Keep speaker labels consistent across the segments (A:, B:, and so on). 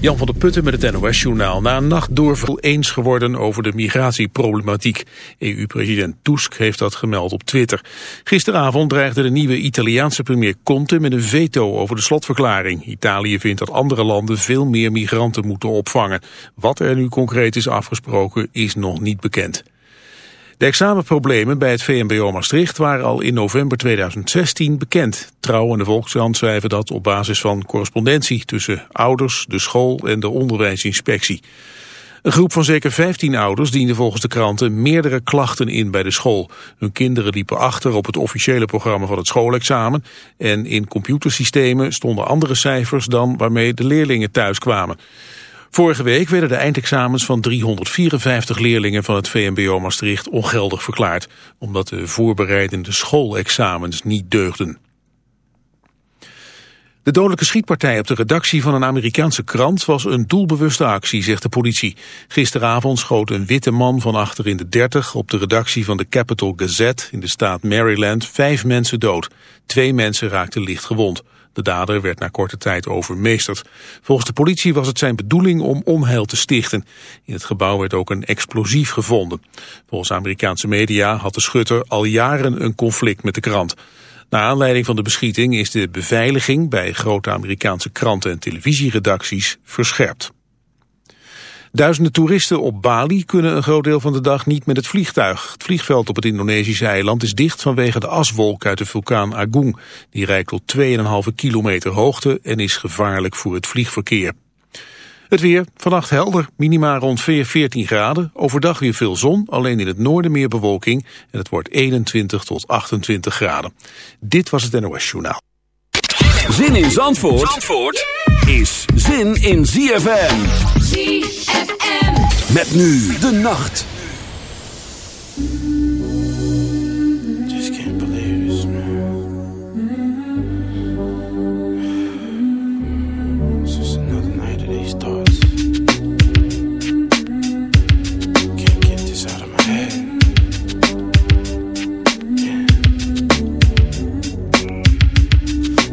A: Jan van der Putten met het NOS-journaal. Na een nacht door eens geworden over de migratieproblematiek. EU-president Tusk heeft dat gemeld op Twitter. Gisteravond dreigde de nieuwe Italiaanse premier Conte met een veto over de slotverklaring. Italië vindt dat andere landen veel meer migranten moeten opvangen. Wat er nu concreet is afgesproken is nog niet bekend. De examenproblemen bij het VMBO Maastricht waren al in november 2016 bekend. Trouw en de Volkskrant schrijven dat op basis van correspondentie tussen ouders, de school en de onderwijsinspectie. Een groep van zeker 15 ouders diende volgens de kranten meerdere klachten in bij de school. Hun kinderen liepen achter op het officiële programma van het schoolexamen en in computersystemen stonden andere cijfers dan waarmee de leerlingen thuis kwamen. Vorige week werden de eindexamens van 354 leerlingen van het VMBO Maastricht ongeldig verklaard, omdat de voorbereidende schoolexamens niet deugden. De dodelijke schietpartij op de redactie van een Amerikaanse krant was een doelbewuste actie, zegt de politie. Gisteravond schoot een witte man van achter in de 30 op de redactie van de Capital Gazette in de staat Maryland vijf mensen dood. Twee mensen raakten licht gewond. De dader werd na korte tijd overmeesterd. Volgens de politie was het zijn bedoeling om onheil te stichten. In het gebouw werd ook een explosief gevonden. Volgens Amerikaanse media had de schutter al jaren een conflict met de krant. Naar aanleiding van de beschieting is de beveiliging bij grote Amerikaanse kranten en televisieredacties verscherpt. Duizenden toeristen op Bali kunnen een groot deel van de dag niet met het vliegtuig. Het vliegveld op het Indonesische eiland is dicht vanwege de aswolk uit de vulkaan Agung. Die reikt tot 2,5 kilometer hoogte en is gevaarlijk voor het vliegverkeer. Het weer, vannacht helder, minima rond 14 graden. Overdag weer veel zon, alleen in het noorden meer bewolking. En het wordt 21 tot 28 graden. Dit was het NOS Journaal.
B: Zin in Zandvoort, Zandvoort is zin in ZFM. ZFM. Met nu de nacht.
C: Just can't believe this, man. It's just another night of these thoughts. Can't get this out of my head.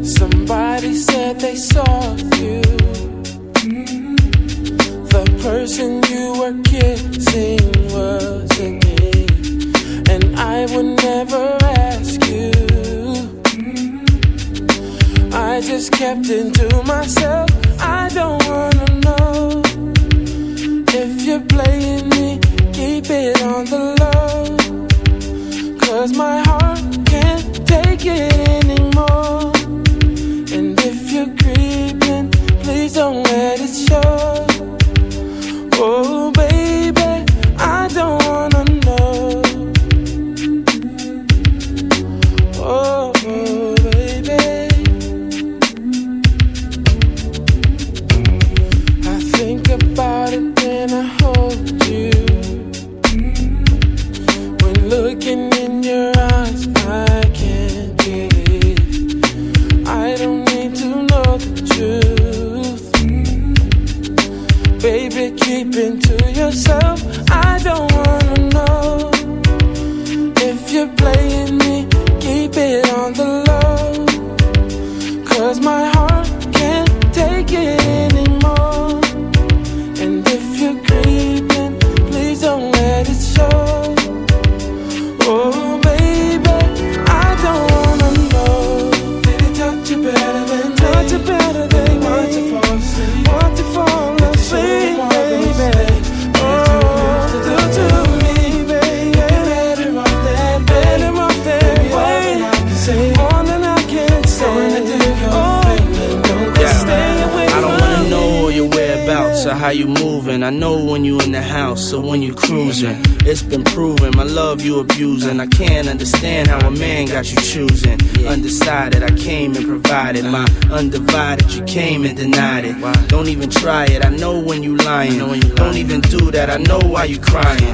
C: Somebody said they saw person you were kissing wasn't me, and I would never ask you. I just kept it to myself. I don't wanna know if you're playing me. Keep it on the low, cause my you
D: abusing. I can't understand how a man got you choosing. Undecided, I came and provided my undivided. You came and denied it. Don't even try it. I know when you lying. Don't even do that. I know why you crying.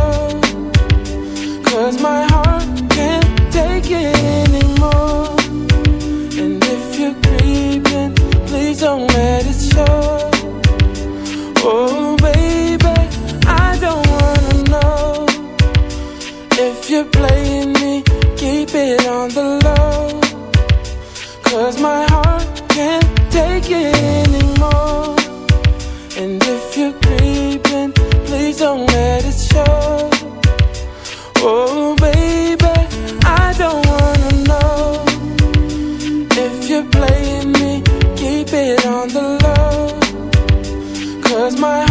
C: you're playing me, keep it on the low.
E: Cause my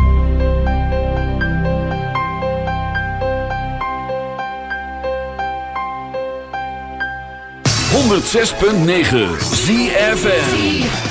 F: 106.9 ZFN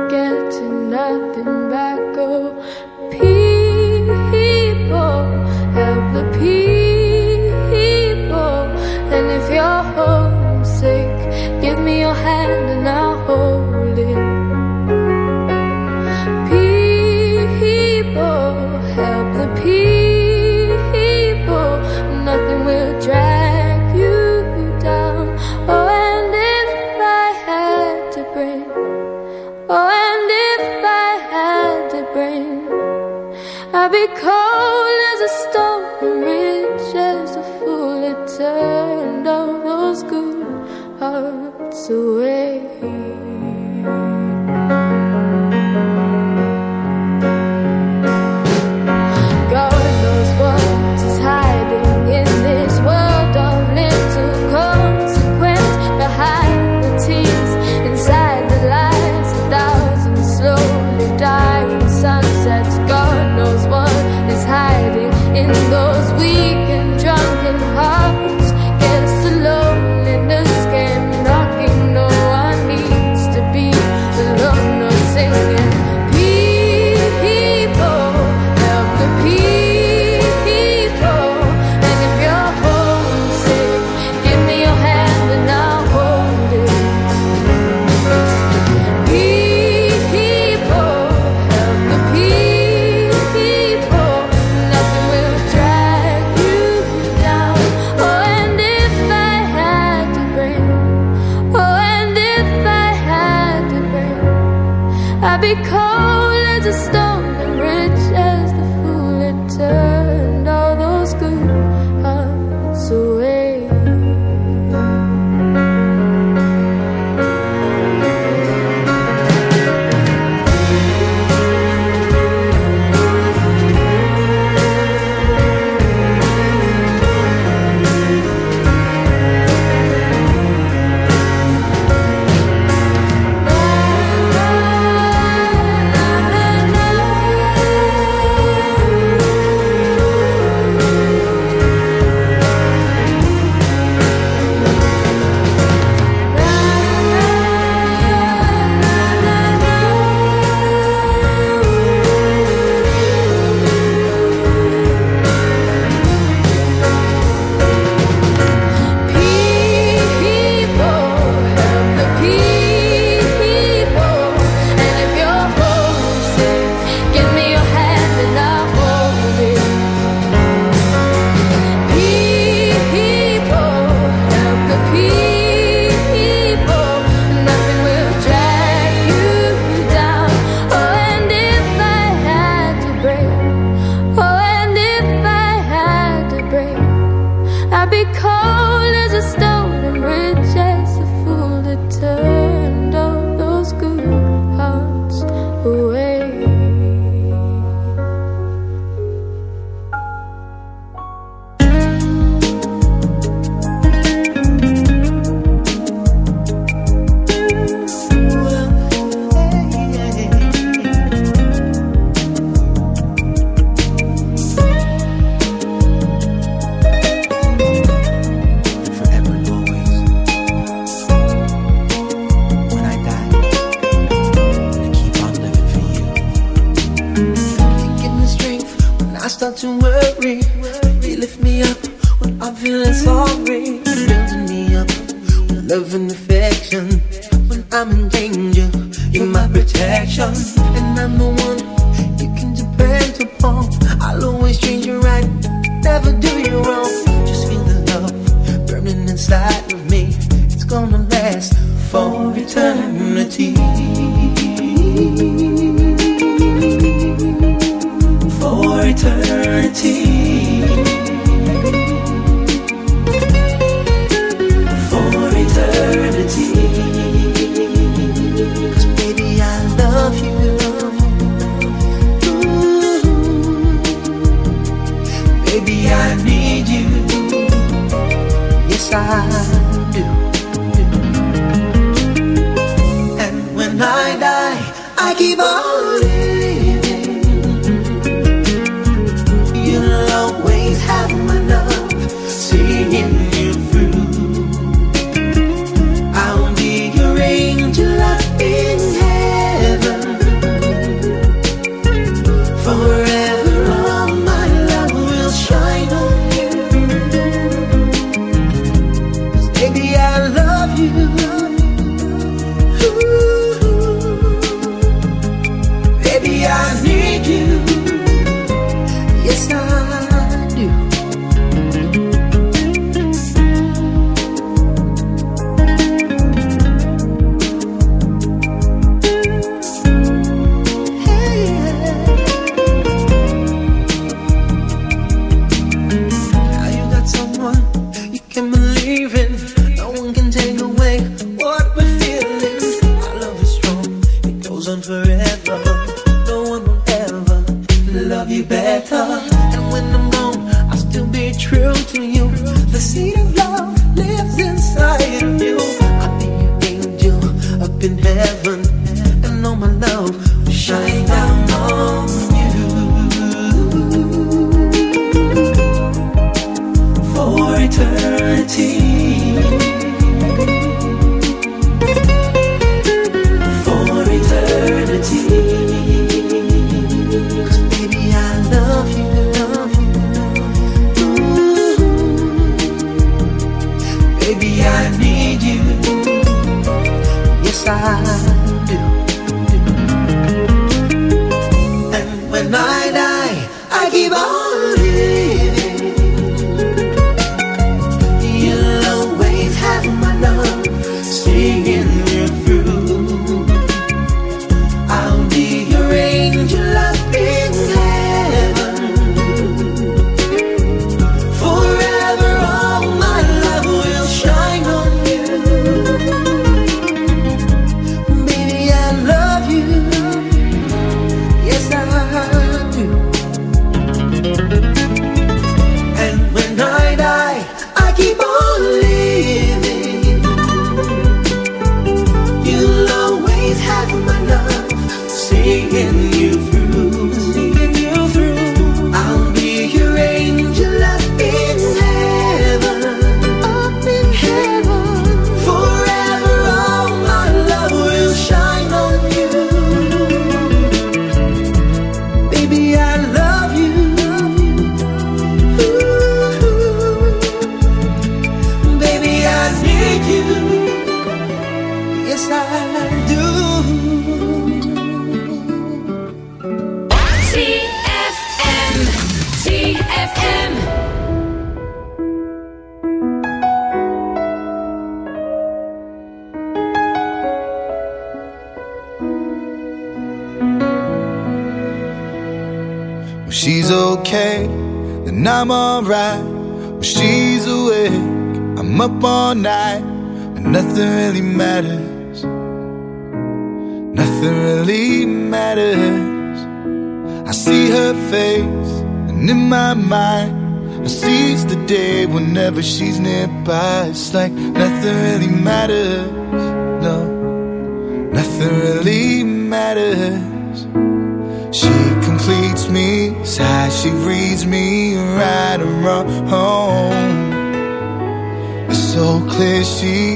G: because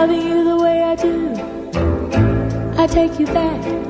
H: loving you the way I do. I take you back.